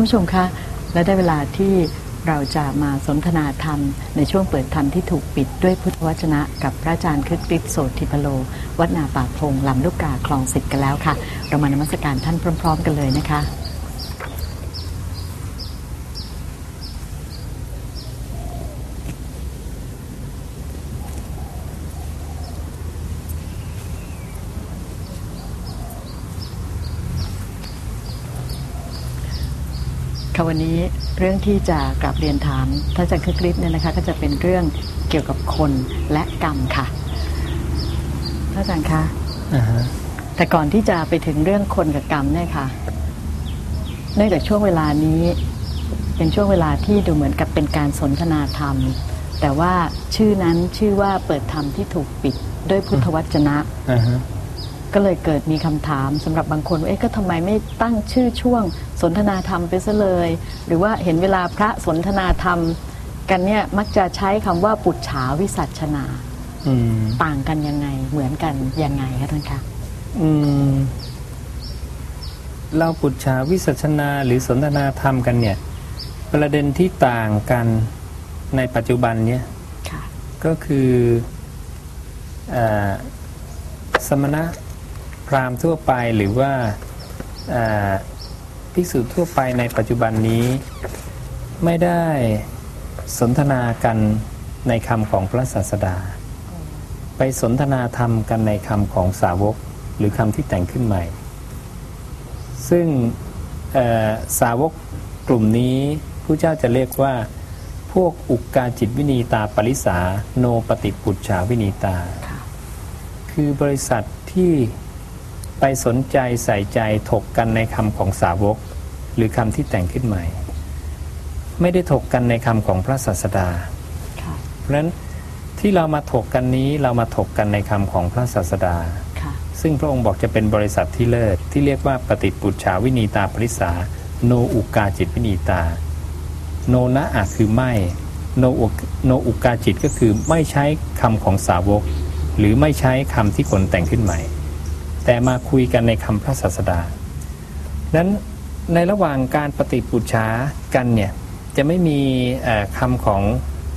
านผู้ชมคะ และได้เวลาที่เราจะมาสนทนาธรรม ในช่วงเปิดธรรมที่ถูกปิดด้วยพุทธวจนะกับพระอาจารย์คึกฤทธิ์โสติพโล วัดนาป่าพงลำลูกกาคลองสิทธิ์กันแล้วค่ะ เรามานมัสการท่านพร้อม ๆ กันเลยนะคะ ค่ะวันนี้เรื่องที่จะกลับเรียนถามท่านอาจารย์คึกฤทธิ์เนี่ยนะคะก็จะเป็นเรื่องเกี่ยวกับคนและกรรมค่ะท่านอาจารย์คะอ่าฮะแต่ก่อนที่จะไปถึงเรื่องคนกับกรรมเนี่ยค่ะ เนื่องจากช่วงเวลานี้เป็นช่วงเวลาที่ดูเหมือนกับเป็นการสนทนาธรรม แต่ว่าชื่อนั้นชื่อว่าเปิดธรรมที่ถูกปิดด้วยพุทธวจนะอ่าฮะ ก็เลยเกิดมีคำถามสำหรับบางคนว่าเอ๊ะก็ทำไมไม่ตั้งชื่อช่วงสนทนาธรรมไปซะเลย หรือว่าเห็นเวลาพระสนทนาธรรมกันเนี่ยมักจะใช้คำว่าปุจฉาวิสัชนาอืมต่างกันยังไงเหมือนกันยังไงคะท่านคะอืมเราปุจฉาวิสัชนาหรือสนทนาธรรมกันเนี่ย ประเด็นที่ต่างกันในปัจจุบันเนี่ยค่ะก็คือเออสมณะ พราหมณ์ทั่วไปหรือว่าเอ่อภิกษุทั่วไปในปัจจุบันนี้ ไม่ได้สนทนากันในคำของพระศาสดา ไปสนทนาธรรมกันในคำของสาวกหรือคำที่แต่งขึ้นใหม่ ซึ่งเอ่อสาวกกลุ่มนี้ผู้เจ้าจะเรียกว่า พวกอุกกาจิตวินีตาปริสาโนปฏิปุจฉาวินีตาค่ะคือบริษัทที่ ไปสนใจใส่ใจถกกันในคำของสาวก หรือคำที่แต่งขึ้นใหม่ ไม่ได้ถกกันในคำของพระศาสดาค่ะเพราะฉะนั้นที่เรามาถกกันนี้เรามาถกกันในคำของพระศาสดาค่ะซึ่งพระองค์บอกจะเป็นบริษัทที่เลิศที่เรียกว่าปฏิปุจฉาวินีตาปริสาโนอุกาจิตวินีตา โนนะอะคือไม่โนอุกโนอุกาจิตก็คือไม่ใช้คำของสาวก หรือไม่ใช้คำที่คนแต่งขึ้นใหม่ แต่มาคุยกันในคำพระศาสดานั้นในระหว่างการปฏิปุจฉากันเนี่ยจะไม่มีเอ่อคำของ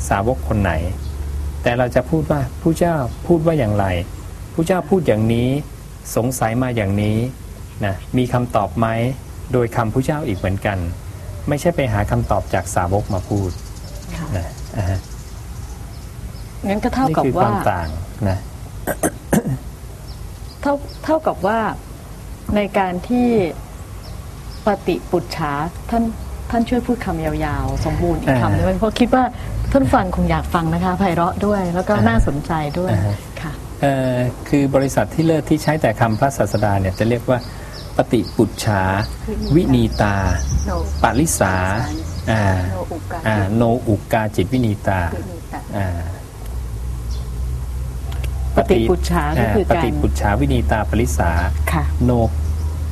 สาวกคนไหน แต่เราจะพูดว่าผู้เจ้าพูดว่าอย่างไรผู้เจ้าพูดอย่างนี้สงสัยมาอย่างนี้นะมีคำตอบไหมโดยคำผู้เจ้าอีกเหมือนกัน ไม่ใช่ไปหาคำตอบจากสาวกมาพูดค่ะนะอ่าฮะงั้นก็เท่านี่กับคือคว่าวามต่างนะ เท่าเท่ากับว่าในการที่ปฏิปุจฉาท่านท่านช่วยพูดคำยาวๆ สมบูรณ์อีกคำหนึงเพราะคิดว่าท่านฟังคงอยากฟังนะคะไพเราะด้วย แล้วก็น่าสนใจด้วยอ่าฮะ ค่ะ เอ่อคือบริษัทที่เลิศที่ใช้แต่คำพระศาสดาเนี่ยจะเรียกว่าปฏิปุจฉา วินีตาปาริสาอ่าอ่าโนอุกกาจิตวินีตาอ่า ปฏิปุจฉาก็คือปการฏิปุจฉาวินีตาปริสาค่ะโน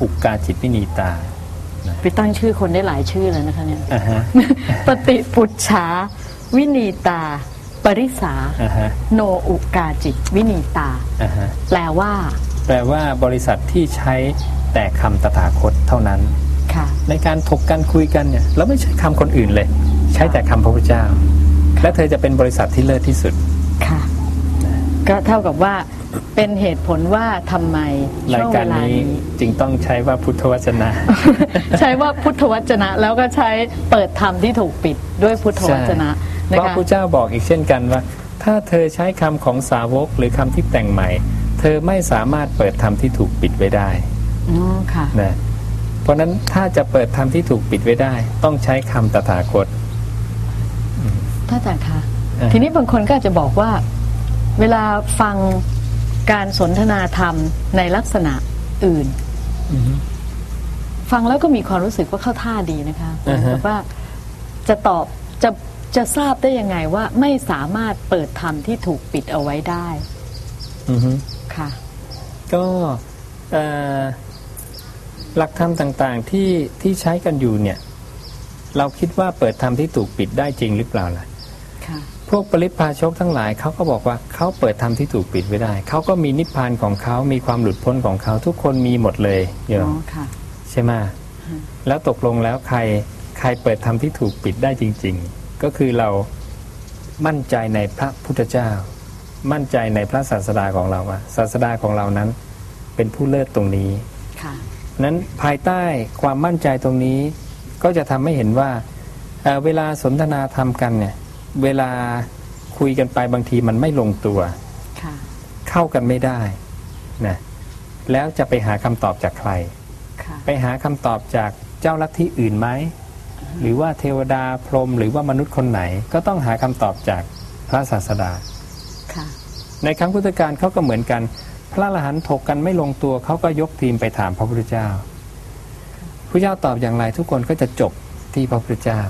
อุกกาจิตวินีตาไปตั้งชื่อคนได้หลายชื่อเลยนะคะเนี่ยอ่าฮะปฏิปุจฉาวินีตา ปริสาอ่าฮะโนอุกาจิตวินีตาอ่าฮะแปลว่า แปลว่าบริษัทที่ใช้แต่คำตถาคตเท่านั้นค่ะในการถกกันคุยกันเนี่ยเราไม่ใช้คำคนอื่นเลย ใช้แต่คำพระพุทธเจ้า และเธอจะเป็นบริษัทที่เลิศที่สุดค่ะ ก็เท่ากับว่าเป็นเหตุผลว่าทำไมราช่ยวงกาเวรลานี้นี้ จึงต้องใช้ว่าพุทธวจนะ ใช้ว่าพุทธวจนะ แล้วก็ใช้เปิดธรรมที่ถูกปิดด้วยพุทธวจนะเพนะราะคะ พระเจ้าบอกอีกเช่นกันว่า ถ้าเธอใช้คำของสาวกหรือคำที่แต่งใหม่ เธอไม่สามารถเปิดธรรมที่ถูกปิดไว้ได้อ๋อค่ะ นะเพราะฉะนั้นถ้าจะเปิดธรรมที่ถูกปิดไว้ได้ ต้องใช้คำตถาคตท่านอาจารย์คะ อ่า ทีนี้บางคนก็อาจจะบอกว่า เวลาฟังการสนทนาธรรมในลักษณะอื่น ฟังแล้วก็มีความรู้สึกว่าเข้าท่าดีนะคะเหมือนกับว่าจะตอบจะจะทราบได้ยังไงว่าไม่สามารถเปิดธรรมที่ถูกปิดเอาไว้ได้อือฮึค่ะ ก็เอ่อหลักธรรมต่างๆที่ที่ใช้กันอยู่เนี่ย เราคิดว่าเปิดธรรมที่ถูกปิดได้จริงหรือเปล่าล่ะค่ะพ วกปริพาชกทั้งหลายเขาก็บอกว่าเขาเปิดธรรมที่ถูกปิดไว้ได้เขาก็มีนิพพานของเขามีความหลุดพ้นของเขาทุกคนมีหมดเลยโยอ๋มอค่ะใช่ไหมแล้วตกลงแล้วใครใครเปิดธรรมที่ถูกปิดได้จริง ๆ ก็คือเรามั่นใจในพระพุทธเจ้า มั่นใจในพระศาสดาของเราว่าศาสดาของเรานั้น เป็นผู้เลิศตรงนี้ค่ะนั้นภายใต้ความมั่นใจตรงนี้ ก็จะทำให้เห็นว่าเอ่อเวลาสนทนาธรรมกันเนี่ย เวลาคุยกันไปบางทีมันไม่ลงตัวค่ะเข้ากันไม่ได้นะแล้วจะไปหาคำตอบจากใครค่ะไปหาคำตอบจากเจ้าลัทธิอื่นไหม หรือว่าเทวดาพรหมหรือว่ามนุษย์คนไหน ก็ต้องหาคำตอบจากพระศาสดาค่ะในครั้งพุทธกาลเขาก็เหมือนกัน พระอรหันต์ถกกันไม่ลงตัวเขาก็ยกทีมไปถามพระพุทธเจ้าพระเจ้าตอบอย่างไรทุกคนก็จะจบที่พระพุทธเจ้า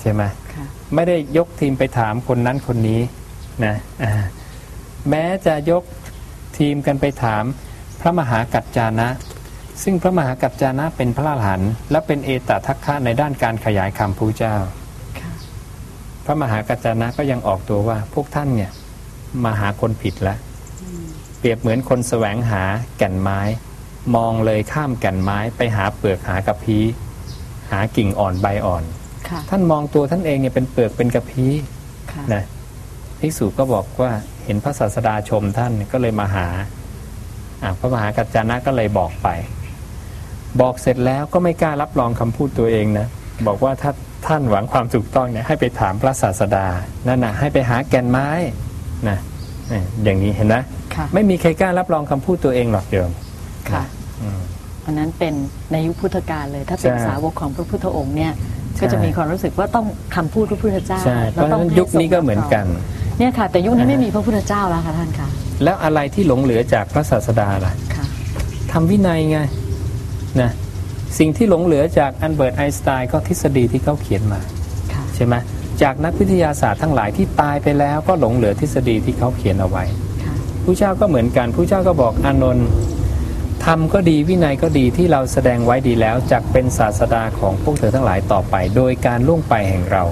ใช่ไหมค่ะ ไม่ได้ยกทีมไปถามคนนั้นคนนี้นะอ่าแม้จะยกทีมกันไปถามพระมหากัจจานะ ซึ่งพระมหากัจจานะเป็นพระอรหันต์และเป็นเอตทัคคะในด้านการขยายคำพระเจ้าค่ะพระมหากัจจานะก็ยังออกตัวว่า พวกท่านเนี่ยมาหาคนผิดแล้วเปรียบเหมือนคนแสวงหาแก่นไม้ มองเลยข้ามแก่นไม้ไปหาเปลือกหากระพี้หากิ่งอ่อนใบอ่อนค่ะ ท่านมองตัวท่านเองเนี่ยเป็นเปลือกเป็นกระพี้ค่ะนะภิกษุก็บอกว่าเห็นพระศาสดาชมท่านก็เลยมาหาอะพระมหากัจจานะก็เลยบอกไป บอกเสร็จแล้วก็ไม่กล้ารับรองคำพูดตัวเองนะบอกว่าถ้าท่านหวังความถูกต้องเนี่ยให้ไปถามพระศาสดานั่นนะให้ไปหาแก่นไม้นะเนี่ยอย่างนี้เห็นนะค่ะไม่มีใครกล้ารับรองคำพูดตัวเองหรอกเดิมค่ะอืมอันนั้นเป็นในยุคพุทธกาลเลย ถ้าเป็นใช่สาวกของพระพุทธองค์เนี่ยใช่ ก็จะมีความรู้สึกว่าต้องคำพูดพระพุทธเจ้าใช่เพแล้วราะฉะต้องนั้นให้ยุคนี้ก็เหมือนกัน เนี่ยค่ะ แต่ยุคนี้อ่าฮะไม่มีพระพุทธเจ้าแล้วค่ะท่านค่ะ แล้วอะไรที่หลงเหลือจากพระศาสดาล่ะค่ะทำวินัยไงนะสิ่งที่หลงเหลือจากอันเบิร์ตไอน์สไตน์ก็ทฤษฎีที่เขาเขียนมาค่ะใช่ไหมจากนักวิทยาศาสตร์ทั้งหลายที่ตายไปแล้วก็หลงเหลือทฤษฎีที่เขาเขียนเอาไว้ค่ะผู้เจ้าก็เหมือนกันผู้เจ้าก็บอกอานนท์ ธรรมก็ดีวินัยก็ดีที่เราแสดงไว้ดีแล้วจักเป็นศาสดาของพวกเธอทั้งหลายต่อไป โดยการล่วงไปแห่งเรา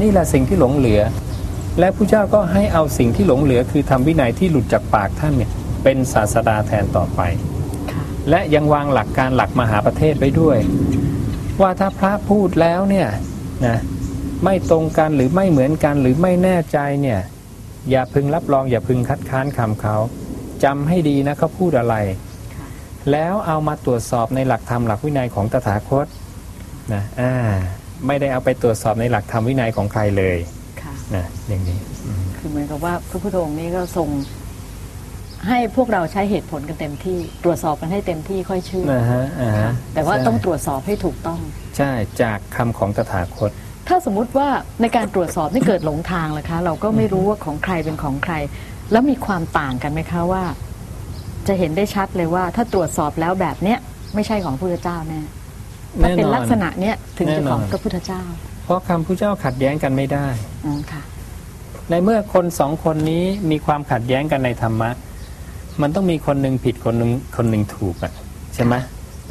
นี่แหละสิ่งที่หลงเหลือ และผู้เจ้าก็ให้เอาสิ่งที่หลงเหลือ คือธรรมวินัยที่หลุดจากปากท่านเนี่ยเป็นศาสดาแทนต่อไปค่ะและยังวางหลักการหลักมหาประเทศไว้ด้วย ว่าถ้าพระพูดแล้วเนี่ยนะไม่ตรงกันหรือไม่เหมือนกันหรือไม่แน่ใจเนี่ยอย่าพึงรับรองอย่าพึงคัดค้านคำเขา จำให้ดีนะเขาพูดอะไรค่ะแล้วเอามาตรวจสอบในหลักธรรมหลักวินัยของตถาคตนะอ่าไม่ได้เอาไปตรวจสอบในหลักธรรมวินัยของใครเลยค่ะนะอย่างนี้อืมคือเหมือนกับว่าพระพุทธองค์นี้ก็ทรงให้พวกเราใช้เหตุผลกันเต็มที่ ตรวจสอบกันให้เต็มที่ค่อยเชื่อนะฮะอ่าฮะแต่ว่าใช่ต้องตรวจสอบให้ถูกต้อง ใช่จากคำของตถาคต ถ้าสมมุติว่าในการตรวจสอบนี่เกิดหลงทางล่ะคะ เราก็ไม่รู้ว่าของใครเป็นของใคร แล้วมีความต่างกันไหมคะว่า จะเห็นได้ชัดเลยว่า ถ้าตรวจสอบแล้วแบบเนี้ยไม่ใช่ของพระพุทธเจ้าแน่ถ้าแน่เป็นนอนลักษณะเนี้ยถึงจะแน่นอนของพระพุทธเจ้า เพราะคำพระเจ้าขัดแย้งกันไม่ได้อืมค่ะ ในเมื่อคนสองคนนี้มีความขัดแย้งกันในธรรมะ มันต้องมีคนหนึ่งผิดคนหนึ่งคนหนึ่งถูกอะใช่ไหม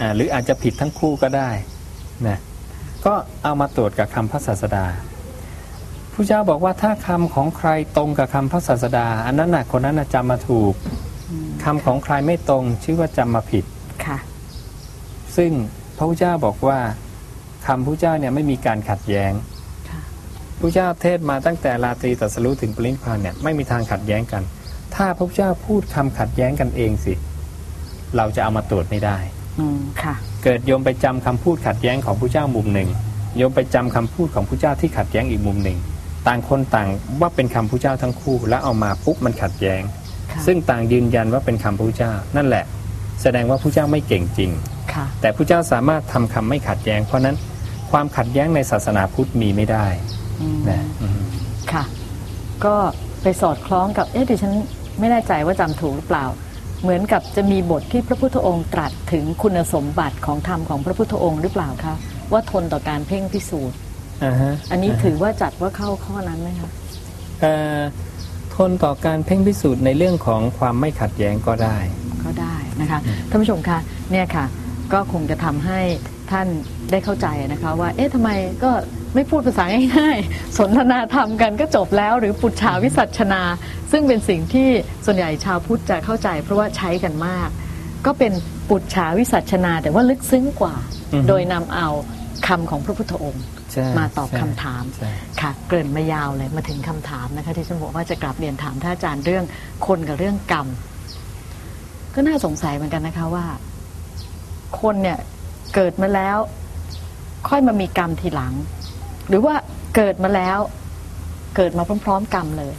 อ่าหรืออาจจะผิดทั้งคู่ก็ได้นะก็เอามาตรวจกับคำพระศาสดา ผู้เจ้าบอกว่าถ้าคำของใครตรงกับคำพระศาสดา อันนั้นน่ะคนนั้นน่ะจำมาถูกคำของใครไม่ตรง ชื่อว่าจำมาผิดค่ะ ซึ่งพระพุทธเจ้าบอกว่าคำพระพุทธเจ้าเนี่ยไม่มีการขัดแย้งค่ะพระเจ้าเทศมาตั้งแต่ราตรีตรัสรู้ถึงปรินิพพานเนี่ยไม่มีทางขัดแย้งกัน ถ้าพระพุทธเจ้าพูดคำขัดแย้งกันเองสิ เราจะเอามาตรวจไม่ได้อืมค่ะ เกิดโยมไปจำคำพูดขัดแย้งของพระเจ้ามุมหนึ่งโยมไปจำคำพูดของพระเจ้าที่ขัดแย้งอีกมุมหนึ่ง ต่างคนต่างว่าเป็นคำพระเจ้าทั้งคู่ แล้วเอามาปุ๊บมันขัดแย้งค่ะซึ่งต่างยืนยันว่าเป็นคำพระเจ้า นั่นแหละ แสดงว่าพระเจ้าไม่เก่งจริงค่ะแต่พระเจ้าสามารถทำคำไม่ขัดแย้ง เพราะฉะนั้นความขัดแย้งในศาสนาพุทธมีไม่ได้อืมนะอืมค่ะ ก็ไปสอดคล้องกับเอ๊ะดิฉันไม่แน่ใจว่าจำถูกหรือเปล่า เหมือนกับจะมีบทที่พระพุทธองค์ตรัสถึงคุณสมบัติของธรรมของพระพุทธองค์หรือเปล่าคะว่าทนต่อการเพ่งพิสูจน์ อ่าฮะอันนี้ถือว่าจัดว่าเข้าข้อนั้นไหมคะเอ่อทนต่อการเพ่งพิสูจน์ในเรื่องของความไม่ขัดแย้งก็ได้ ก็ได้นะคะท่านผู้ชมคะเนี่ยค่ะ ก็คงจะทำให้ท่านได้เข้าใจนะคะว่า เอ๊ะทำไมก็ไม่พูดภาษาง่ายๆ สนทนาธรรมกันก็จบแล้ว หรือปุจฉาวิสัชนา ซึ่งเป็นสิ่งที่ส่วนใหญ่ชาวพุทธจะเข้าใจ เพราะว่าใช้กันมาก ก็เป็นปุจฉาวิสัชนา แต่ว่าลึกซึ้งกว่าอือฮึโดยนำเอา คำของพระพุทธองค์ใช่มาตอบใช่คำถามใช่ค่ะเกริ่นมายาวเลยมาถึงคำถามนะคะที่ฉันบอกว่าจะกลับเรียนถามท่านอาจารย์เรื่องคนกับเรื่องกรรม ก็น่าสงสัยเหมือนกันนะคะว่า คนเนี่ยเกิดมาแล้ว ค่อยมามีกรรมทีหลัง หรือว่าเกิดมาแล้ว เกิดมาพร้อม ๆ กรรมเลย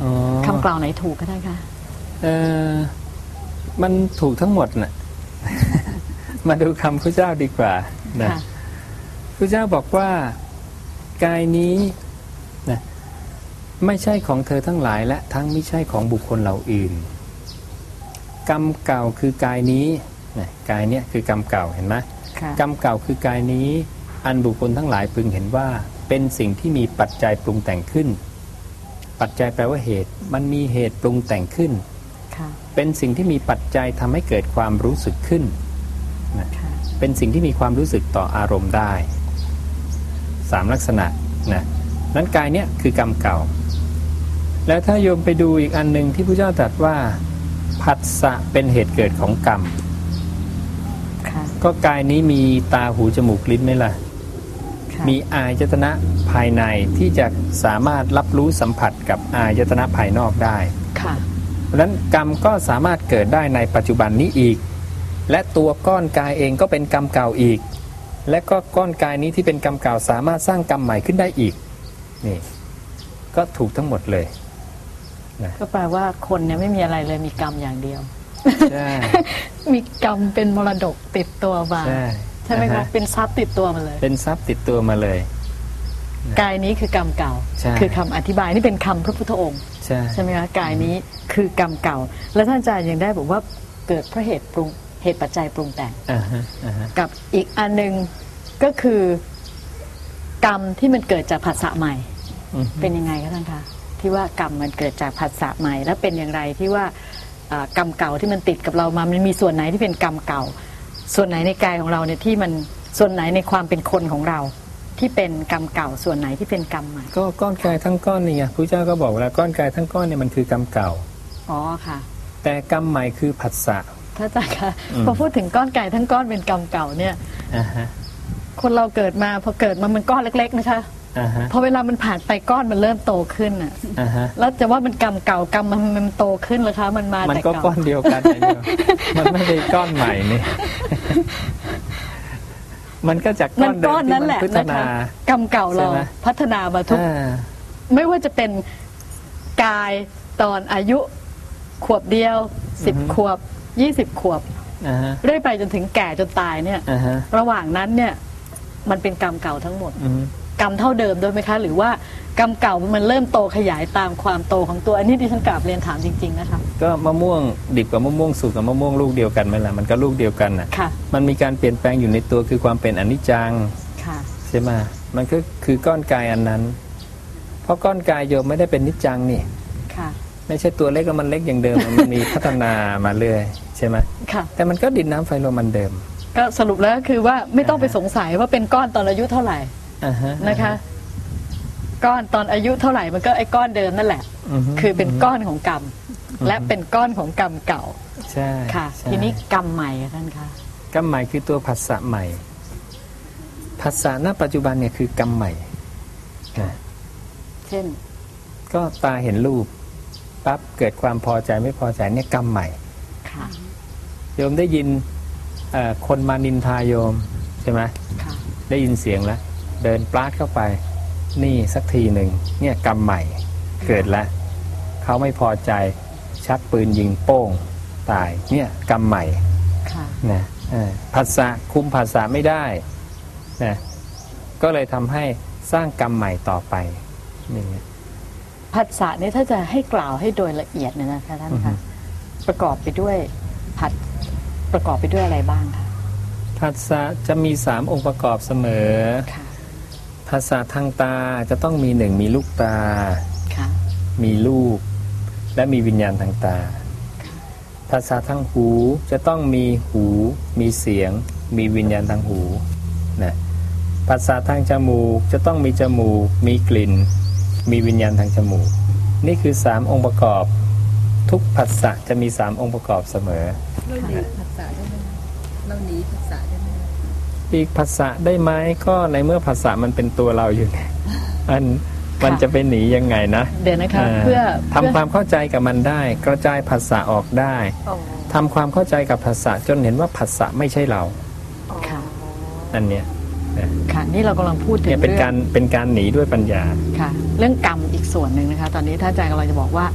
อ๋อคำกล่าวไหนถูกก็ได้ค่ะเออมันถูกทั้งหมดน่ะมาดูคำพระเจ้าดีกว่านะค่ะ พระเจ้าบอกว่ากายนี้นะไม่ใช่ของเธอทั้งหลายและทั้งไม่ใช่ของบุคคลเหล่าอื่น กรรมเก่าคือกายนี้นะกายเนี้ยคือกรรมเก่าเห็นไหมค่ะกรรมเก่าคือกายนี้ อันบุคคลทั้งหลายพึงเห็นว่าเป็นสิ่งที่มีปัจจัยปรุงแต่งขึ้น ปัจจัยแปลว่าเหตุ มันมีเหตุปรุงแต่งขึ้นค่ะเป็นสิ่งที่มีปัจจัยทำให้เกิดความรู้สึกขึ้นค่ะเป็นสิ่งที่มีความรู้สึกต่ออารมณ์ได้ สามลักษณะนะนั้นกายเนี้ยคือกรรมเก่า แล้วถ้าโยมไปดูอีกอันหนึ่งที่พระเจ้าตรัสว่าผัสสะเป็นเหตุเกิดของกรรมค่ะก็กายนี้มีตาหูจมูกลิ้นไหมล่ะค่ะมีอายตนะภายในที่จะสามารถรับรู้สัมผัสกับอายตนะภายนอกได้ค่ะเพราะฉะนั้นกรรมก็สามารถเกิดได้ในปัจจุบันนี้อีก และตัวก้อนกายเองก็เป็นกรรมเก่าอีก และก็ก้อนกายนี้ที่เป็นกรรมเก่าสามารถสร้างกรรมใหม่ขึ้นได้อีกนี่ก็ถูกทั้งหมดเลยก็แปลว่าคนเนี่ยไม่มีอะไรเลยมีกรรมอย่างเดียวใช่มีกรรมเป็นมรดกติดตัวมาใช่ใช่ไหมอ่าคะฮะเป็นทรัพย์ติดตัวมาเลย เป็นทรัพย์ติดตัวมาเลย กายนี้คือกรรมเก่าใช่คือคำอธิบายนี่เป็นคำพระพุทธองค์ใช่ใช่ไหมคะกายนี้คือกรรมเก่า แล้วท่านอาจารย์ยังได้บอกว่าเกิดเพราะเหตุปรุงเห ตุปัจจัยปรุงแต่งอ่าฮะอ่าฮะกับอีกอันหนึ่งก็คือกรรมที่มันเกิดจากผัสสะใหม่อืมเป็นยังไงคะท่านคะที่ว่ากรรมมันเกิดจากผัสสะใหม่ แล้วเป็นอย่างไรที่ว่าอ่ากรรมเก่าที่มันติดกับเรามามันมีส่วนไหนที่เป็นกรรมเก่า ส่วนไหนในกายของเราเนี่ยที่มันส่วนไหนในความเป็นคนของเรา ที่เป็นกรรมเก่าส่วนไหนที่เป็นกรรมใหม่ก็ก้อนกายทั้งก้อนนี่ไงพระเจ้าก็บอกแล้วก้อนกายทั้งก้อนเนี่ยมันคือกรรมเก่าอ๋อค่ะ แต่กรรมใหม่คือผัสสะ ถ้าอาจารย์คะอืมพอพูดถึงก้อนกายทั้งก้อนเป็นกรรมเก่าเนี่ยอ่าฮะคนเราเกิดมาพอเกิดมามันก้อนเล็ก ๆ นะคะอ่าฮะพอเวลามันผ่านไปก้อนมันเริ่มโตขึ้นอะอ่าฮะแล้วจะว่ามันกรรมเก่ากรรมมันมันโตขึ้นเหรอคะ มันมามันแต่ก็เก่าก้อนเดียวกันไอ้เนี่ยมันไม่ได้ก้อนใหม่นี่มันก็จากก้มัอนนเดิก้อมนที่นั้นมันแหละพัฒนะนาคะกรรมเก่าเราใช่ไหมพัฒนามาทุกอ่าไม่ว่าจะเป็นกายตอนอายุขวบเดียวสิบขวบ ยี่สิบขวบ อ่าฮะเรื่อยไปจนถึงแก่จนตายเนี่ย อ่าฮะระหว่างนั้นเนี่ยมันเป็นกรรมเก่าทั้งหมด อืม กรรมเท่าเดิมด้วยไหมคะ หรือว่ากรรมเก่ามันเริ่มโตขยายตามความโตของตัวอันนี้ดิฉันกราบเรียนถามจริง ๆ นะคะ ก็มะม่วงดิบกับมะม่วงสุกกับมะม่วงลูกเดียวกันไหมล่ะมันก็ลูกเดียวกันน่ะ ค่ะ มันมีการเปลี่ยนแปลงอยู่ในตัวคือความเป็นอนิจจังค่ะ ใช่ไหมมันก็คือก้อนกายอันนั้น เพราะก้อนกายโยมไม่ได้เป็นนิจจังนี่ ค่ะ ไม่ใช่ตัวเล็กแล้วมันเล็กอย่างเดิม มันมีพัฒนามาเรื่อยใช่ไหมค่ะ แต่มันก็ดินน้ำไฟลมมันเดิม ก็สรุปแล้วก็คือว่าไม่ต้องไปสงสัยว่าเป็นก้อนตอนอายุเท่าไหร่อ่าฮะนะคะ ก้อนตอนอายุเท่าไหร่มันก็ไอ้ก้อนเดิมนั่นแหละฮึคือเป็นก้อนของกรรม และเป็นก้อนของกรรมเก่าใช่ค่ะใช่ทีนี้กรรมใหม่อะท่านคะกรรมใหม่คือตัวผัสสะใหม่ผัสสะณปัจจุบันเนี่ยคือกรรมใหม่นะเช่น ก็ตาเห็นรูป ปั๊บเกิดความพอใจไม่พอใจเนี่ยกรรมใหม่ค่ะโยมได้ยินเอ่อคนมานินทาโยมใช่ไหมค่ะได้ยินเสียงแล้ว เดินปลาดเข้าไป นี่สักทีหนึ่งเนี่ยกรรมใหม่เกิดแล้วเขาไม่พอใจชักปืนยิงโป้งตายเนี่ยกรรมใหม่ค่ะนะเอ่อภาษาคุมภาษาไม่ได้นะก็เลยทำให้สร้างกรรมใหม่ต่อไปนี่ไง ผัสสะนี่ถ้าจะให้กล่าวให้โดยละเอียดเนี่ยนะคะท่านอือฮึคะประกอบไปด้วยผัดประกอบไปด้วยอะไรบ้างคะภาษาจะมีสามองค์ประกอบเสมอค่ะภาษาทางตาจะต้องมีหนึ่งมีลูกตาค่ะมีลูก และมีวิญญาณทางตาภาษาทางหูจะต้องมีหู มีเสียง มีวิญญาณทางหูนะภาษาทางจมูกจะต้องมีจมูก มีกลิ่น มีวิญญาณทางจมูก นี่คือสามองค์ประกอบ ทุกภาษาจะมีสามองค์ประกอบเสมอเราหนีภาษาได้ไหมเราหนีภาษาได้ไหมปีกภาษาได้ไหมก็ในเมื่อภาษามันเป็นตัวเราอยู่เนี่ยมันมันจะไปหนียังไงนะ เดี๋ยวนะคะาเพื่อทำความเข้าใจกับมันได้ กระจายภาษาออกได้อ๋อทำความเข้าใจกับภาษาจนเห็นว่าภาษาไม่ใช่เราค่ะอันเนี้ย นะค่ะนี่เรากำลังพูดถึงเนี่ยเป็นเรื่องการเป็นการหนีด้วยปัญญาค่ะ เรื่องกรรมอีกส่วนหนึ่งนะคะ ตอนนี้ท่านอาจารย์กำลังจะบอกว่า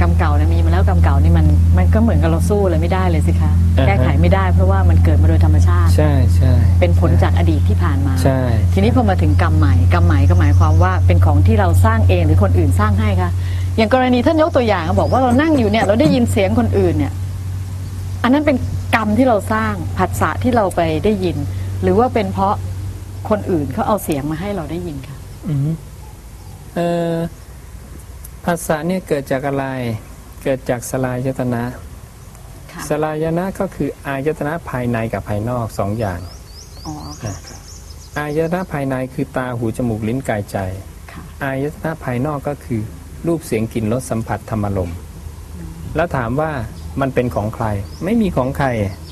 กรรมเก่าเนี่ยมีมาแล้วกรรมเก่านี่มันมันก็เหมือนกับเราสู้เลยไม่ได้เลยสิคะอ่าฮะแก้ไขไม่ได้เพราะว่ามันเกิดมาโดยธรรมชาติ ใช่ใช่เป็นผลจากอดีตที่ผ่านมาใช่ทีนี้พอมาถึงกรรมใหม่กรรมใหม่ก็หมายความว่าเป็นของที่เราสร้างเองหรือคนอื่นสร้างให้คะอย่างกรณีท่านยกตัวอย่างบอกว่าเรานั่งอยู่เนี่ยเราได้ยินเสียงคนอื่นเนี่ย อันนั้นเป็นกรรมที่เราสร้างผัสสะที่เราไปได้ยิน หรือว่าเป็นเพราะ คนอื่นเขาเอาเสียงมาให้เราได้ยินค่ะอืมเอ่อภาษาเนี่ยเกิดจากอะไร เกิดจากสลายตนะค่ะสลายนะก็คืออายตนะภายในกับภายนอกสองอย่างอ๋อค่ะอายตนะภายในคือตาหูจมูกลิ้นกายใจค่ะอายตนะภายนอกก็คือ รูปเสียงกลิ่นรสสัมผัสธรรมลมณ์แล้วถามว่ามันเป็นของใคร ไม่มีของใครเป็นธรรม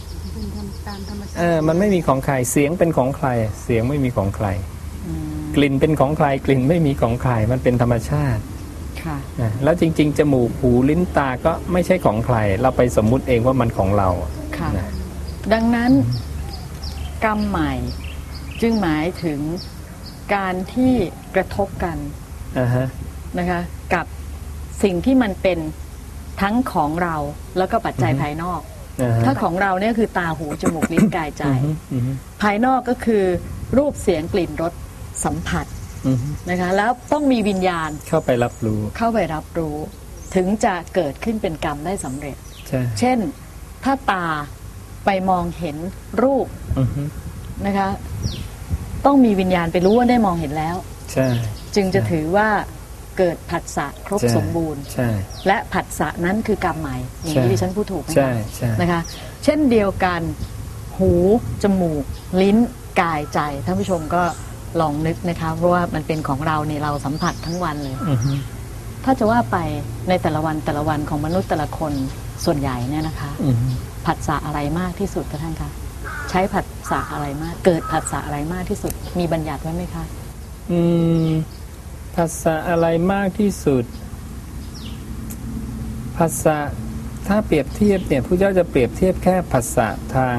ตามธรรมชาเอติอมันไม่มีของใครเสียงเป็นของใคร เสียงไม่มีของใครอืมกลิ่นเป็นของใครกลิ่นไม่มีของใครมันเป็นธรรมชาติค่ะนะแล้วจริง ๆจมูกหูลิ้นตาก็ไม่ใช่ของใคร เราไปสมมุติเองว่ามันของเราค่ะนะดังนั้นกรรมใหม่จึงหมายถึงการที่กระทบกันอ่าฮะนะคะกับสิ่งที่มันเป็นทั้งของเราแล้วก็ปัจจัยภายนอกอ่าฮะ ถ้าของเราเนี่ยคือตาหูจมูกลิ้นกายใจอือฮึอือฮึภายนอกก็คือรูปเสียงกลิ่นรสสัมผัสอือฮึนะคะแล้วต้องมีวิญญาณเข้าไปรับรู้ เข้าไปรับรู้ ถึงจะเกิดขึ้นเป็นกรรมได้สำเร็จใช่เช่นถ้าตาไปมองเห็นรูปอือฮึนะคะ ต้องมีวิญญาณไปรู้ว่าได้มองเห็นแล้วใช่จึงจะถือว่า เกิดผัสสะครบใช่สมบูรณ์ใช่และผัสสะนั้นคือกรรมใหม่อย่างที่ใช่ดิฉันพูดถูกไหมใช่คะใช่นะคะ เช่นเดียวกันหู จมูก ลิ้นกายใจท่านผู้ชมก็ลองนึกนะคะเพราะว่ามันเป็นของเราเนี่ยเราสัมผัสทั้งวันเลยอือฮึถ้าจะว่าไปในแต่ละวันแต่ละวันของมนุษย์แต่ละคนส่วนใหญ่เนี่ยนะคะอือฮึผัสสะอะไรมากที่สุดคะท่านคะใช้ผัสสะอะไรมาก เกิดผัสสะอะไรมากที่สุด มีบัญญัติไว้ไหมคะ อืม ภาษาอะไรมากที่สุด ภาษาถ้าเปรียบเทียบเนี่ยผู้เจ้าจะเปรียบเทียบแค่ภาษาทาง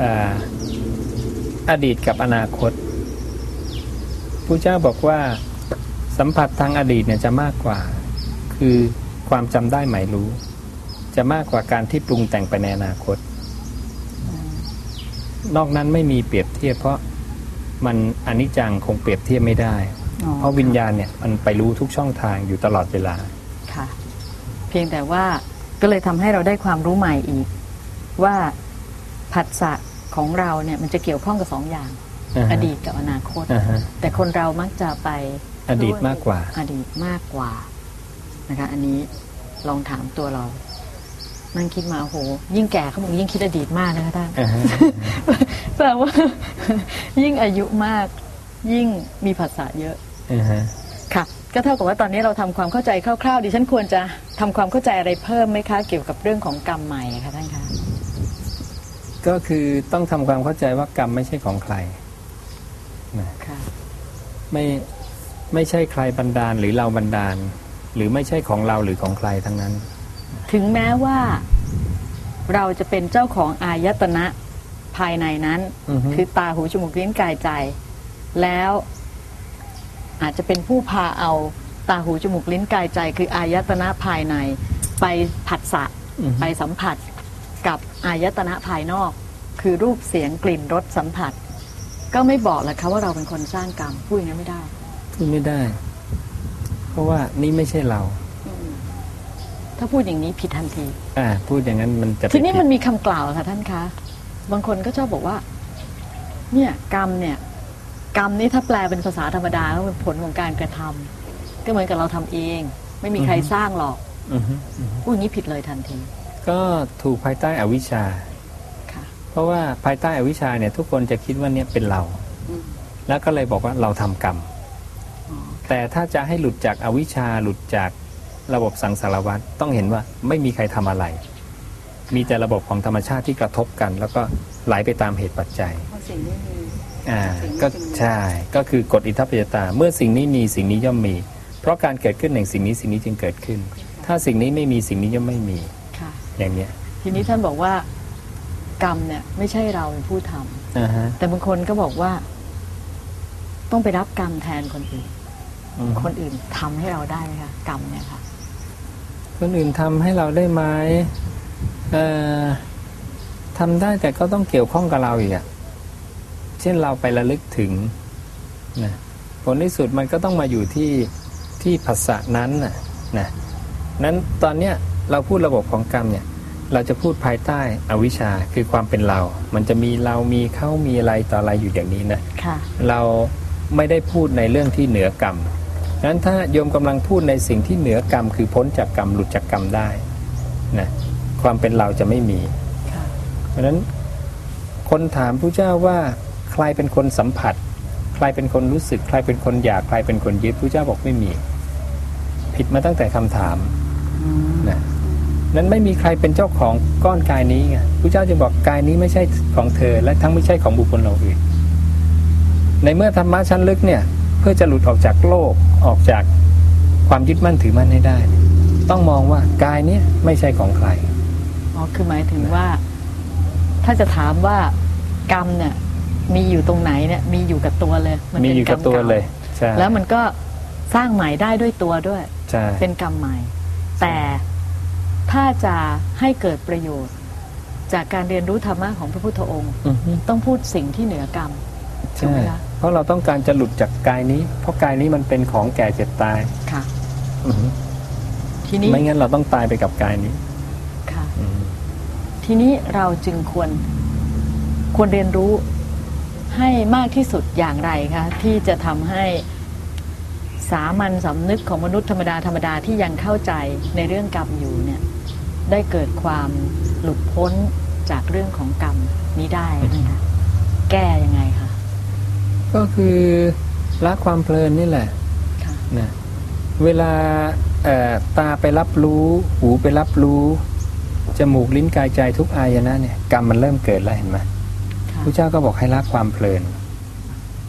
อาอดีตกับอนาคตผู้เจ้าบอกว่าสัมผัสทางอดีตเนี่ยจะมากกว่า คือความจำได้หมายรู้ จะมากกว่าการที่ปรุงแต่งไปในอนาคต นอกนั้นไม่มีเปรียบเทียบเพราะมันอนิจจังคงเปรียบเทียบไม่ได้ เพราะวิญญาณเนี่ยมันไปรู้ทุกช่องทางอยู่ตลอดเวลาค่ะ เพียงแต่ว่าก็เลยทำให้เราได้ความรู้ใหม่อีก ว่าผัสสะของเราเนี่ยมันจะเกี่ยวข้องกับสองอย่างอ่าฮะอดีตกับอนาคตอ่าฮะแต่คนเรามักจะไปอดีตมากกว่า อดีตมากกว่านะคะ อันนี้ลองถามตัวเรานั่งคิดมาโอ้โห ยิ่งแก่เขาบอกยิ่งคิดอดีตมากนะคะท่านอ่าฮะแปลว่า ยิ่งอายุมาก ยิ่งมีภาษาเยอะอ่าฮะ ค่ะก็เท่ากับว่าตอนนี้เราทำความเข้าใจคร่าวๆดิฉันควรจะทำความเข้าใจอะไรเพิ่มไหมคะ เกี่ยวกับเรื่องของกรรมใหม่อะคะท่านคะก็คือต้องทำความเข้าใจว่ากรรมไม่ใช่ของใครนะค่ะไม่ไม่ใช่ใครบันดาลหรือเราบันดาล หรือไม่ใช่ของเราหรือของใครทั้งนั้น ถึงแม้ว่าเราจะเป็นเจ้าของอายตนะภายในนั้นอือฮึคือตาหูจมูกลิ้นกายใจ แล้ว อาจจะเป็นผู้พาเอาตาหูจมูกลิ้นกายใจ คืออายตนะภายใน ไปผัสสะอือฮึไปสัมผัสกับอายตนะภายนอก คือรูปเสียงกลิ่นรสสัมผัส ก็ไม่บอกแหละคะว่าเราเป็นคนสร้างกรรมพูดอย่างนั้นไม่ได้พูดไม่ได้ เพราะว่านี่ไม่ใช่เราถ้าพูดอย่างนี้ผิดทันที อ่า พูดอย่างนั้นมันจะทีนี้ไปผิดมันมีคำกล่าวค่ะท่านคะ บางคนก็ชอบบอกว่า เนี่ย กรรมเนี่ย กรรมนี่ถ้าแปลเป็นภาษาธรรมดาก็เป็นผลของการกระทำก็เหมือนกับเราทำเอง ไม่มีใครสร้างหรอกอือฮึพูดอย่างนี้ผิดเลยทันที ก็ถูกภายใต้อวิชชาค่ะเพราะว่าภายใต้อวิชชาเนี่ย ทุกคนจะคิดว่าเนี่ยเป็นเราอืมแล้วก็เลยบอกว่าเราทำกรรมอ๋อแต่ถ้าจะให้หลุดจากอวิชชาหลุดจากระบบสังสารวัฏต้องเห็นว่าไม่มีใครทำอะไร มีแต่ระบบของธรรมชาติที่กระทบกัน แล้วก็ไหลไปตามเหตุปัจจัยเพราะสิ่งนี้มี อ่าสิ่งนี้ก็จึงมีใช่ก็คือกฎอิทัปปัจจตา เมื่อสิ่งนี้มีสิ่งนี้ย่อมมี เพราะการเกิดขึ้นแห่งสิ่งนี้สิ่งนี้จึงเกิดขึ้น ถ้าสิ่งนี้ไม่มีสิ่งนี้ย่อมไม่มีค่ะอย่างเนี้ยทีนี้ท่านบอกว่ากรรมเนี่ยไม่ใช่เราเป็นผู้ทำอ่าฮะแต่บางคนก็บอกว่า ต้องไปรับกรรมแทนคนอื่นอืมคนอื่นทำให้เราได้ไหมคะกรรมเนี่ยค่ะคนอื่นทำให้เราได้ไหมเอ่อทำได้แต่ก็ต้องเกี่ยวข้องกับเราอีกอะ เช่นเราไประลึกถึงนะผลที่สุดมันก็ต้องมาอยู่ที่ที่ภาษานั้นน่ะนะนั้นตอนเนี้ยเราพูดระบบของกรรมเนี่ยเราจะพูดภายใต้อวิชชาคือความเป็นเรา มันจะมีเรามีเขามีอะไรต่ออะไรอยู่อย่างนี้นะค่ะเราไม่ได้พูดในเรื่องที่เหนือกรรมนั้นถ้าโยมกำลังพูดในสิ่งที่เหนือกรรม คือพ้นจากกรรมหลุดจากกรรมได้นะความเป็นเราจะไม่มีค่ะเพราะฉะนั้นคนถามผู้เจ้าว่า ใครเป็นคนสัมผัส ใครเป็นคนรู้สึก ใครเป็นคนอยากใครเป็นคนยึดผู้เจ้าบอกไม่มี ผิดมาตั้งแต่คำถามนะนั้นไม่มีใครเป็นเจ้าของก้อนกายนี้ไงผู้เจ้าจะบอกกายนี้ไม่ใช่ของเธอ และทั้งไม่ใช่ของบุคคลเราอื่นในเมื่อธรรมะชั้นลึกเนี่ย เพื่อจะหลุดออกจากโลกออกจากความยึดมั่นถือมั่นให้ได้ ต้องมองว่ากายเนี้ไม่ใช่ของใครอ๋อคือหมายถึงว่า ถ้าจะถามว่ากรรมเนี่ย มีอยู่ตรงไหนเนี่ยมีอยู่กับตัวเลยนมีเป็นอยู่กับตัวเลยใช่แล้วมันก็สร้างใหม่ได้ด้วยตัวด้วยใช่เป็นกรรมใหม่ แต่ถ้าจะให้เกิดประโยชน์ จากการเรียนรู้ธรรมะของพระพุทธองค์อือฮึต้องพูดสิ่งที่เหนือกรรมถูกใช่ไหมคะเพราะเราต้องการจะหลุดจากกายนี้ เพราะกายนี้มันเป็นของแก่เจ็บตายค่ะอือฮึทีนี้ไม่งั้นเราต้องตายไปกับกายนี้ค่ะอืมทีนี้เราจึงควรควรเรียนรู้ ให้มากที่สุดอย่างไรคะที่จะทำให้สามัญสำนึกของมนุษย์ธรรมดาธรรมดาที่ยังเข้าใจในเรื่องกรรมอยู่เนี่ยได้เกิดความหลุดพ้นจากเรื่องของกรรมนี้ได้นะคะแก้ยังไงคะก็คือละความเพลินนี่แหละค่ะนะเวลาเอ่อตาไปรับรู้ หูไปรับรู้จมูกลิ้นกายใจทุกอายนะเนี่ยกรรมมันเริ่มเกิดแล้วเห็นไหมค่ะ พระเจ้าก็บอกให้ละความเพลิน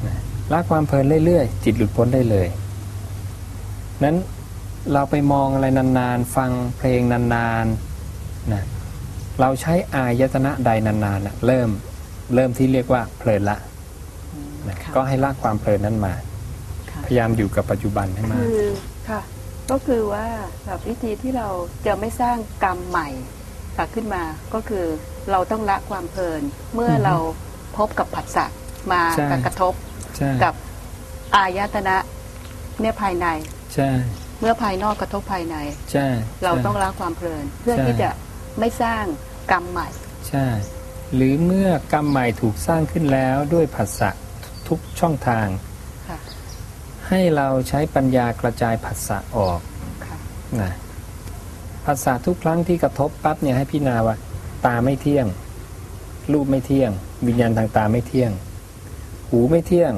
นะละความเพลินเรื่อยๆ จิตหลุดพ้นได้เลย นั้นเราไปมองอะไรนานๆ ฟังเพลงนานๆนะเราใช้อายตนะใดนานๆนะเริ่มเริ่มที่เรียกว่าเพลินละนะค่ะก็ให้ละความเพลินนั้นมาค่ะพยายามอยู่กับปัจจุบันให้มากคือค่ะ ก็คือว่าแบบวิธีที่เราจะไม่สร้างกรรมใหม่ค่ะขึ้นมาก็คือ เราต้องละความเพลิน เมื่อออฮึเราพบกับผัสสะมาใช่ กระทบใช่กับอายตนะเนี่ยภายใน ใช่เมื่อภายนอกกระทบภายใน ใช่เราใช่ต้องละความเพลิน เพื่อใช่ที่จะไม่สร้างกรรมใหม่ ใช่ หรือเมื่อกรรมใหม่ถูกสร้างขึ้นแล้วด้วยผัสสะทุกช่องทาง ค่ะ ให้เราใช้ปัญญากระจายผัสสะออก ค่ะ นะผัสสะทุกครั้งที่กระทบปั๊บเนี่ยให้พี่นาว่า ตาไม่เที่ยง รูปไม่เที่ยง วิญญาณทางตาไม่เที่ยง หูไม่เที่ยง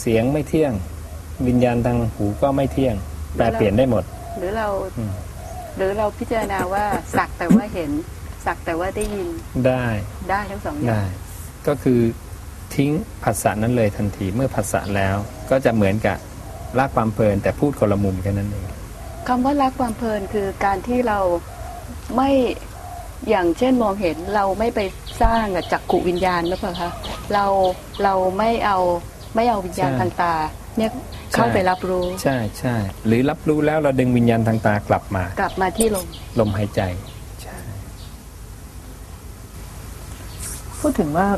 เสียงไม่เที่ยง วิญญาณทางหูก็ไม่เที่ยง แปลเปลี่ยนได้หมด หรือเราอืมหรือเราพิจารณาว่าสักแต่ว่าเห็น สักแต่ว่าได้ยินได้ได้ทั้งสองอย่าได้งก็คือทิ้งผัสสะนั้นเลยทันทีเมื่อผัสสะแล้วก็จะเหมือนกับละความเพลินแต่พูดคนละมุมแค่นั้นเองคำว่ารักความเพลินคือการที่เราไม่ อย่างเช่นมองเห็นเราไม่ไปสร้างกับจักขุวิญญาณหรือเปล่าคะเราเราไม่เอาไม่เอาวิญญาณใช่ทางตาเนี่ยเข้าไปรับรู้ใช่ใช่หรือรับรู้แล้วเราดึงวิญญาณทางตากลับมา กลับมาที่ลมลมหายใจใช่พูดถึงว่า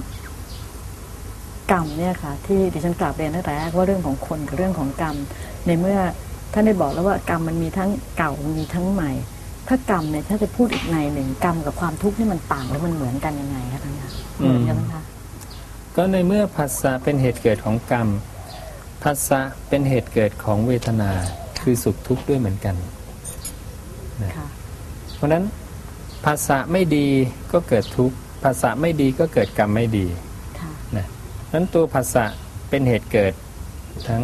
กรรมเนี่ยค่ะ ที่ดิฉันกราบเรียนตั้งแต่แรกว่าเรื่องของคนกับเรื่องของกรรม ในเมื่อท่านได้บอกแล้วว่ากรรมมันมีทั้งเก่ามีทั้งใหม่ ถ้ากรรมเนี่ยถ้าจะพูดอีกในหนึ่งกรรมกับความทุกข์นี่มันต่างแล้วมันเหมือนกันยังไงคะท่านคะเหมือนกันไหมคะก็ในเมื่อผัสสะเป็นเหตุเกิดของกรรมผัสสะเป็นเหตุเกิดของเวทนาคือสุขทุกข์ด้วยเหมือนกันค่ะเพราะฉะนั้นภาษะไม่ดีก็เกิดทุกข์ภาษะไม่ดีก็เกิดกรรมไม่ดีค่ะนะนั้นตัวภาษะเป็นเหตุเกิดทั้ง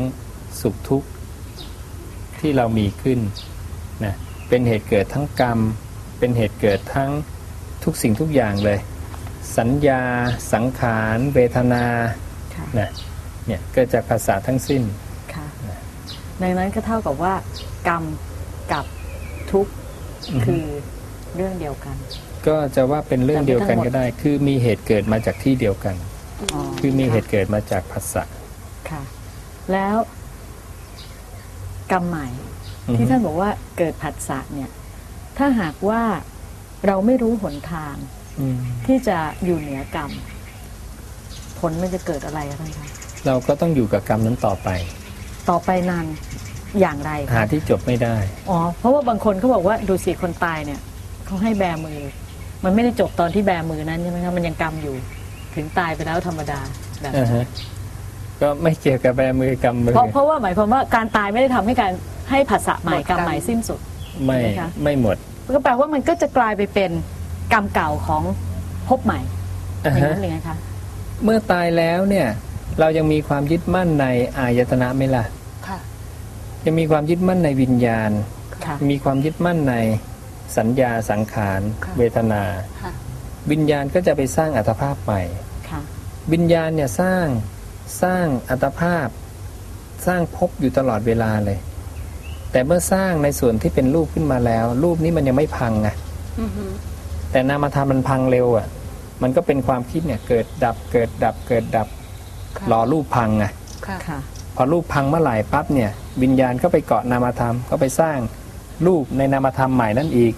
สุขทุกข์ที่เรามีขึ้นนะ เป็นเหตุเกิดทั้งกรรม เป็นเหตุเกิดทั้งทุกสิ่งทุกอย่างเลย สัญญา สังขาร เวทนาค่ะนะเนี่ยเกิดจากภาษาทั้งสิ้นค่ะดังนั้นก็เท่ากับว่ากรรมกับทุกข์อือฮึคือเรื่องเดียวกัน ก็จะว่าเป็นเรื่องเดียวกันแต่ไม่ทั้งหมดก็ได้ คือมีเหตุเกิดมาจากที่เดียวกันอ๋อคือมีเหตุเกิดมาจากภาษาค่ะ แล้วกรรมใหม่อือฮึ ที่ท่านบอกว่าเกิดผัสสะเนี่ย ถ้าหากว่าเราไม่รู้หนทางอืมที่จะอยู่เหนือกรรม ผลมันจะเกิดอะไรคะท่านคะเราก็ต้องอยู่กับกรรมนั้นต่อไป ต่อไปนานอย่างไรหาคะที่จบไม่ได้อ๋อเพราะว่าบางคนเขาบอกว่าดูสิคนตายเนี่ยเขาให้แบมือ มันไม่ได้จบตอนที่แบมือนั้นใช่ไหมคะมันยังกรรมอยู่ ถึงตายไปแล้วธรรมดาแบบอ่าฮะก็ไม่เกี่ยวกับแบมือกำมือเพราะเพราะว่าหมายความว่าการตายไม่ได้ทำให้การ ให้ผัสสะใหม่หมดกรรมกรรมใหม่สิ้นสุด ไม่ใช่ไหมคะ ไม่หมดก็แปลว่ามันก็จะกลายไปเป็นกรรมเก่าของภพใหม่ออ่าย่างฮะนั้นเลยนะคะเมื่อตายแล้วเนี่ย เรายังมีความยึดมั่นในอายตนะไหมล่ะ ค่ะ ยังมีความยึดมั่นในวิญญาณ ค่ะ มีความยึดมั่นในสัญญาสังขาร ค่ะ เวทนา ค่ะวิญญาณก็จะไปสร้างอัตภาพใหม่ ค่ะ วิญญาณเนี่ยสร้างสร้างอัตภาพ สร้างภพอยู่ตลอดเวลาเลย แต่เมื่อสร้างในส่วนที่เป็นรูปขึ้นมาแล้ว รูปนี้มันยังไม่พังไงอือฮึแต่นามธรรมมันพังเร็วอะ มันก็เป็นความคิดเนี่ย เกิดดับเกิดดับเกิดดับค่ะรอรูปพังไงค่ะค่ะพอรูปพังเมื่อไหร่ปั๊บเนี่ย วิญญาณก็ไปเกาะนามธรรมก็ไปสร้างรูปในนามธรรมใหม่นั่นอีก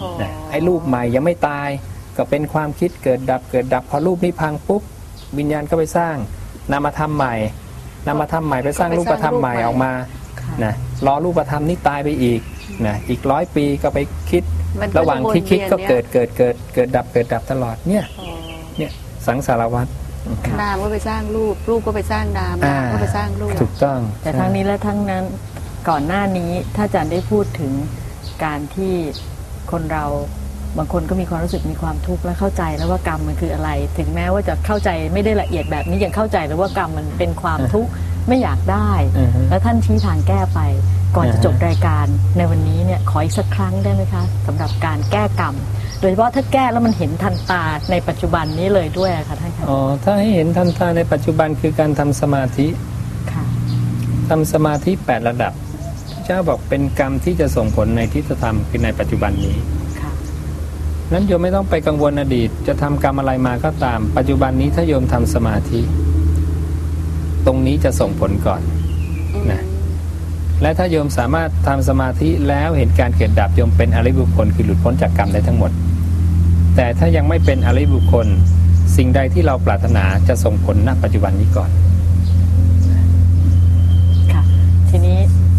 อ๋อนะไอ้รูปใหม่ยังไม่ตาย ก็เป็นความคิดเกิดดับเกิดดับ พอรูปนี้พังปุ๊บวิญญาณก็ไปสร้างนามธรรมใหม่นามธรรมใหม่ไปสร้างรูปธรรมใหม่ออกมาค่ะ นะรอรูปธรรมนี้ตายไปอีกนะอีกร้อยปีก็ไปคิดมันระหว่างที่คิดก็วนวียนนี่ยเกิดเกิดเกิดเกิดดับเกิดดับตลอดเนี่ยอ๋อเนี่ยสังสารวัตรค่ะนามก็ไปสร้างรูป รูปก็ไปสร้างนามนามก็ไปสร้างรูปถูกต้อง แต่ทั้งนี้และทั้งนั้นก่อนหน้านี้ถ้าอาจารย์ได้พูดถึงการที่คนเราบางคนก็มีความรู้สึกมีความทุกข์และเข้าใจแล้วว่ากรรมมันคืออะไร ถึงแม้ว่าจะเข้าใจไม่ได้ละเอียดแบบนี้ยังเข้าใจแล้วว่ากรรมมันเป็นความทุกข์ ไม่อยากได้อือฮึแล้วท่านชี้ทางแก้ไป ก่อนจะอ่าฮะจบรายการในวันนี้เนี่ยขออีกสักครั้งได้ไหมคะสำหรับการแก้กรรม โดยเฉพาะถ้าแก้แล้วมันเห็นทันตาในปัจจุบันนี้เลยด้วยอะค่ะท่านคะอ๋อถ้าให้เห็นทันตาในปัจจุบันคือการทำสมาธิค่ะทำสมาธิแปดระดับพระเจ้าบอกเป็นกรรมที่จะส่งผลในทิฏฐธรรมคือในปัจจุบันนี้ค่ะนั้นโยมไม่ต้องไปกังวลอดีต จะทำกรรมอะไรมาก็ตาม ปัจจุบันนี้ถ้าโยมทำสมาธิ ตรงนี้จะส่งผลก่อนนะและถ้าโยมสามารถทำสมาธิแล้วเห็นการเกิดดับโยมเป็นอริยบุคคลคือหลุดพ้นจากกรรมได้ทั้งหมด แต่ถ้ายังไม่เป็นอริยบุคคล สิ่งใดที่เราปรารถนาจะส่งผลณปัจจุบันนี้ก่อนค่ะทีนี้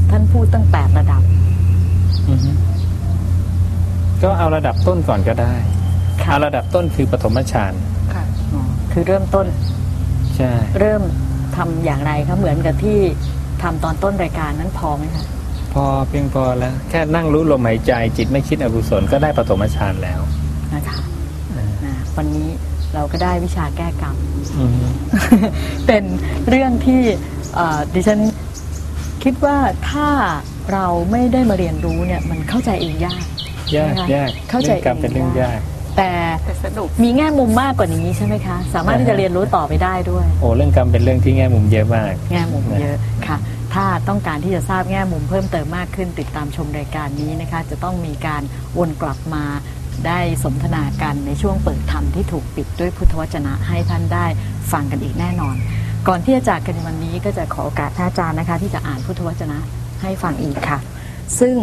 ท่านพูดตั้งแปดระดับอือฮึก็เอาระดับต้นก่อนก็ได้ค่ะเอาระดับต้นคือปฐมฌานค่ะอ๋อคือเริ่มต้นใช่เริ่ม ทำอย่างไรคะเหมือนกับที่ทำตอนต้นรายการนั้นพอไหมคะพอเพียงพอแล้ว แค่นั่งรู้ลมหายใจ จิตไม่คิดอกุศลก็ได้ปฐมฌานแล้วนะคะนะวันนี้เราก็ได้วิชาแก้กรรมอือฮึเป็นเรื่องที่เอ่อดิฉันคิดว่าถ้าเราไม่ได้มาเรียนรู้เนี่ยมันเข้าใจเองยากยากนะคะยากเข้าใจรื่องกรรมเป็นเรื่องเองยากยาก แต่แต่สนุก มีแง่มุมมากกว่านี้ใช่ไหมคะ สามารถที่จะเรียนรู้ต่อไปได้ด้วย โอ้เรื่องกรรมเป็นเรื่องที่แง่มุมเยอะมาก แง่มุมเยอะค่ะ ถ้าต้องการที่จะทราบแง่มุมเพิ่มเติมมากขึ้นติดตามชมรายการนี้นะคะ จะต้องมีการวนกลับมาได้สนทนากันในช่วงเปิดธรรมที่ถูกปิดด้วยพุทธวจนะให้ท่านได้ฟังกันอีกแน่นอน ก่อนที่จะจากกันในวันนี้ก็จะขอโอกาสท่านอาจารย์นะคะ ที่จะอ่านพุทธวจนะให้ฟังอีกค่ะ ซึ่ง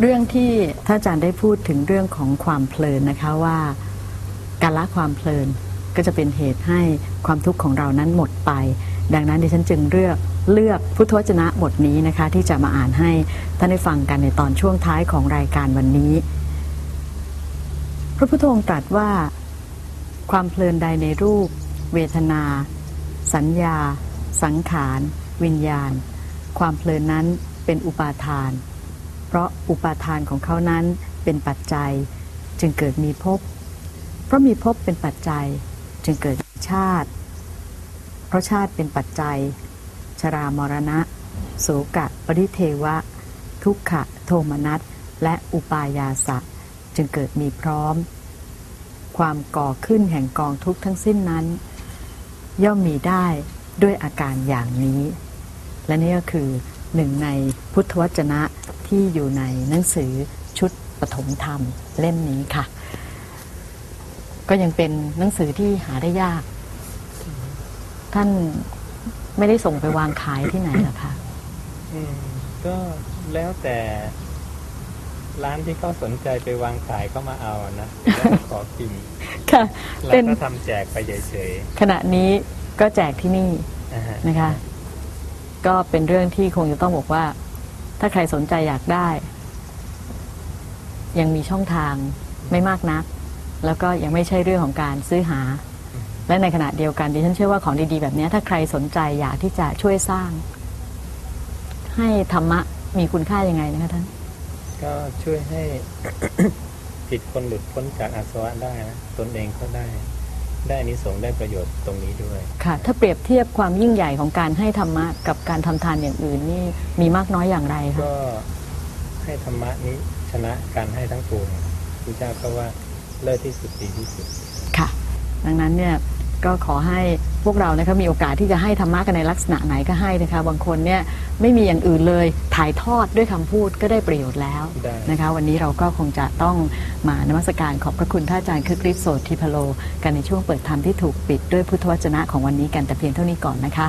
เรื่องที่ท่านอาจารย์ได้พูดถึงเรื่องของความเพลินนะคะว่าการละความเพลินก็จะเป็นเหตุให้ความทุกข์ของเรานั้นหมดไป ดังนั้นดิฉันจึงเลือกเลือกพุทธวจนะบทนี้นะคะ ที่จะมาอ่านให้ท่านได้ฟังกันในตอนช่วงท้ายของรายการวันนี้ พระพุทธองค์ตรัสว่า ความเพลินใดในรูป เวทนา สัญญา สังขาร วิญญาณ ความเพลินนั้นเป็นอุปาทาน เพราะอุปาทานของเขานั้นเป็นปัจจัยจึงเกิดมีภพ เพราะมีภพเป็นปัจจัยจึงเกิดชาติ เพราะชาติเป็นปัจจัย ชรามรณะ โสกะ ปริเทวะ ทุกขะ โทมนัส และอุปายาสะจึงเกิดมีพร้อม ความก่อขึ้นแห่งกองทุกข์ทั้งสิ้นนั้น ย่อมมีได้ด้วยอาการอย่างนี้ และนี่ก็คือหนึ่งใน พุทธวจนะที่อยู่ในหนังสือชุดปฐมธรรมเล่มนี้ค่ะ ก็ยังเป็นหนังสือที่หาได้ยาก ท่านไม่ได้ส่งไปวางขายที่ไหนหรอคะอืมก็แล้วแต่ร้านที่เขาสนใจไปวางขายก็มาเอานะแล้วขอพิมพ์ค่ะเราเป็นก็ทำแจกไปเฉยขณะนี้ก็แจกที่นี่ๆนะฮะนะคะ ก็เป็นเรื่องที่คงจะต้องบอกว่า ถ้าใครสนใจอยากได้ ยังมีช่องทางไม่มากนัก แล้วก็ยังไม่ใช่เรื่องของการซื้อหา และในขณะเดียวกันดิฉันเชื่อว่าของดีๆ แบบนี้ถ้าใครสนใจอยากที่จะช่วยสร้าง ให้ธรรมะมีคุณค่ายังไงนะคะท่านก็ช่วยให้จิตคนหลุดพ้นจากอาสวะได้นะตนเองก็ได้ ได้อานิสงส์ได้ประโยชน์ตรงนี้ด้วย ค่ะ ถ้าเปรียบเทียบความยิ่งใหญ่ของการให้ธรรมะกับการทำทานอย่างอื่นนี่มีมากน้อยอย่างไรคะก็ให้ธรรมะนี้ชนะการให้ทั้งปวงพระเจ้าก็ว่าเลิศที่สุดดีที่สุดค่ะ ดังนั้นเนี่ย ก็ขอให้พวกเรานะคะมีโอกาสที่จะให้ธรรมะกันในลักษณะไหนก็ให้นะคะ บางคนเนี่ยไม่มีอย่างอื่นเลยถ่ายทอดด้วยคำพูดก็ได้ประโยชน์แล้วได้ นะคะ วันนี้เราก็คงจะต้องมานมัสการขอบพระคุณท่านอาจารย์คึกฤทธิ์โสธิพโล กันในช่วงเปิดธรรมที่ถูกปิดด้วยพุทธวจนะของวันนี้กันแต่เพียงเท่านี้ก่อนนะคะ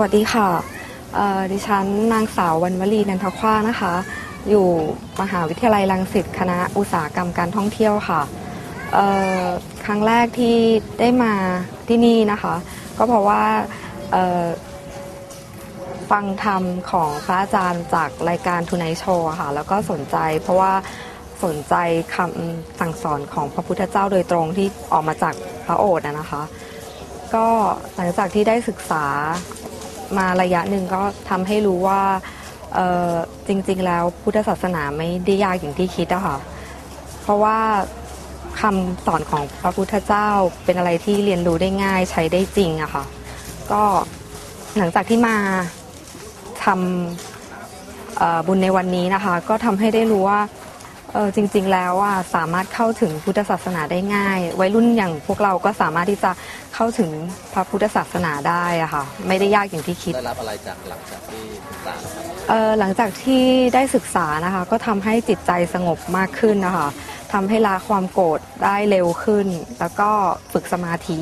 วัสดีค่ะดิฉันนางสาววันวลีนันทคว้านะคะ อยู่มหาวิทยาลัยรังสิตคณะอุตสาหกรรมการท่องเที่ยวค่ะครั้งแรกที่ได้มาที่นี่นะคะ ก็เพราะว่าฟังธรรมของพระอาจารย์จากรายการทุนไนโชว์ค่ะ แล้วก็สนใจเพราะว่าสนใจคำสั่งสอนของพระพุทธเจ้าโดยตรงที่ออกมาจากพระโอษฐ์นะนะคะ ก็หลังจากที่ได้ศึกษา มาระยะหนึ่งก็ทำให้รู้ว่าเอ่อจริงๆ แล้วพุทธศาสนาไม่ได้ยากอย่างที่คิดอะค่ะ เพราะว่าคำสอนของพระพุทธเจ้าเป็นอะไรที่เรียนรู้ได้ง่ายใช้ได้จริงอะค่ะ ก็หลังจากที่มาทำเอ่อบุญในวันนี้นะคะ ก็ทำให้ได้รู้ว่า เออจริงๆแล้วอะสามารถเข้าถึงพุทธศาสนาได้ง่าย วัยรุ่นอย่างพวกเราก็สามารถที่จะเข้าถึงพระพุทธศาสนาได้อะค่ะไม่ได้ยากอย่างที่คิด ได้รับอะไรจากหลังจากที่ศึกษาครับเอ่อหลังจากที่ได้ศึกษานะคะ ก็ทำให้จิตใจสงบมากขึ้นนะคะทำให้ละความโกรธได้เร็วขึ้น แล้วก็ฝึกสมาธิ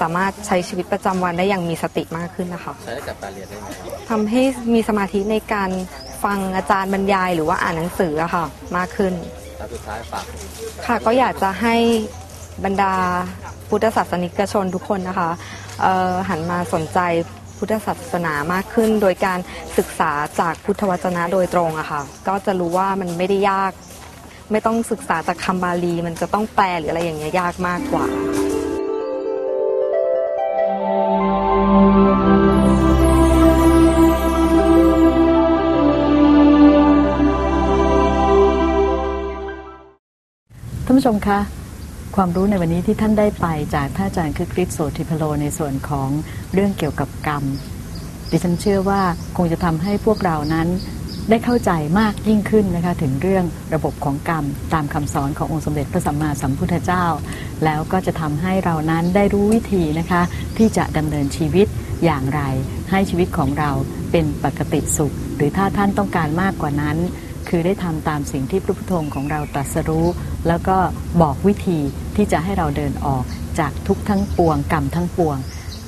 สามารถใช้ชีวิตประจำวันได้อย่างมีสติมากขึ้นนะคะ ใช้ได้กับการเรียนได้ไหมครับ ทำให้มีสมาธิในการ ฟังอาจารย์บรรยายหรือว่าอ่านหนังสืออะค่ะ มากขึ้น แล้วสุดท้ายฝากค่ะก็อยากจะให้บรรดาพุทธศาสนิกชนทุกคนนะคะเอ่อหันมาสนใจพุทธศาสนามากขึ้น โดยการศึกษาจากพุทธวจนะโดยตรงอะค่ะก็จะรู้ว่ามันไม่ได้ยาก ไม่ต้องศึกษาจากคำบาลี มันจะต้องแปลหรืออะไรอย่างเงี้ยยากมากกว่า ท่านผู้ชมคะ ความรู้ในวันนี้ที่ท่านได้ไปจากท่านอาจารย์คึกฤทธิ์โสธิพโลในส่วนของเรื่องเกี่ยวกับกรรม ดิฉันเชื่อว่าคงจะทำให้พวกเรานั้นได้เข้าใจมากยิ่งขึ้นนะคะถึงเรื่องระบบของกรรมตามคำสอนขององค์สมเด็จพระสัมมาสัมพุทธเจ้า แล้วก็จะทำให้เรานั้นได้รู้วิธีนะคะ ที่จะดำเนินชีวิตอย่างไร ให้ชีวิตของเราเป็นปกติสุข หรือถ้าท่านต้องการมากกว่านั้น คือได้ทำตามสิ่งที่พระพุทธองค์ของเราตรัสรู้ แล้วก็บอกวิธีที่จะให้เราเดินออกจากทุกทั้งปวงกรรมทั้งปวง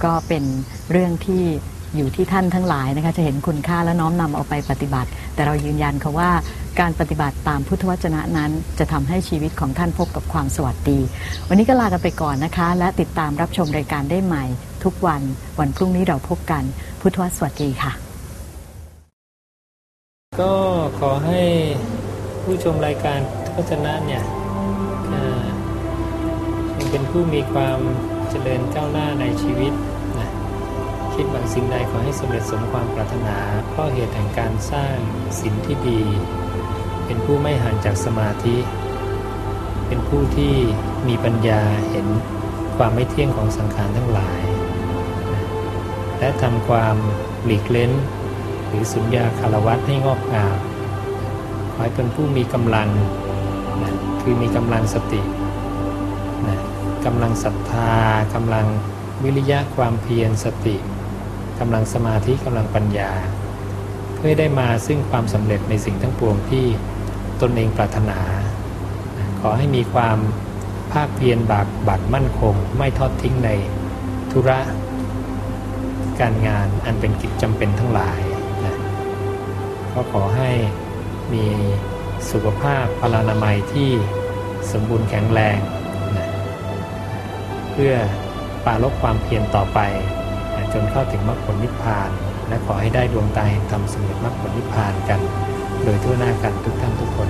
ก็เป็นเรื่องที่อยู่ที่ท่านทั้งหลายนะคะจะเห็นคุณค่าและน้อมนำเอาไปปฏิบัติ แต่เรายืนยันค่ะว่าการปฏิบัติตามพุทธวจนะนั้น จะทำให้ชีวิตของท่านพบกับความสวัสดี วันนี้ก็ลากันไปก่อนนะคะ และติดตามรับชมรายการได้ใหม่ ทุกวันวันพรุ่งนี้เราพบกันพุทธวสวัสดีค่ะ ก็ขอให้ผู้ชมรายการโฆษณะเนี่ยเป็นผู้มีความเจริญก้าวหน้าในชีวิตนะคิดหวังสิ่งใดขอให้สำเร็จสมความปรารถนาเพราะเหตุแห่งการสร้างศีลที่ดี เป็นผู้ไม่ห่างจากสมาธิ เป็นผู้ที่มีปัญญาเห็นความไม่เที่ยงของสังขารทั้งหลาย และทำความหลีกเล้น หรือสุญญาคารวัตให้งอกงามขอให้เป็นผู้มีกำลังนะคือมีกำลังสตินะกำลังศรัทธากำลังวิริยะความเพียรสติกำลังสมาธิกำลังปัญญา เพื่อได้มาซึ่งความสำเร็จในสิ่งทั้งปวงที่ตนเองปรารถนานะขอให้มีความภาคเพียรบากบัดมั่นคง ไม่ทอดทิ้งในธุระการงานอันเป็นกิจจำเป็นทั้งหลาย ก็ขอให้มีสุขภาพพลานามัยที่สมบูรณ์แข็งแรงนะเพื่อปราลบความเพียรต่อไปนะจนเข้าถึงมรรคผลนิพพาน และขอให้ได้ดวงตาเห็นธรรมสำเร็จมรรคผลนิพพานกัน โดยทั่วหน้ากันทุกท่านทุกคน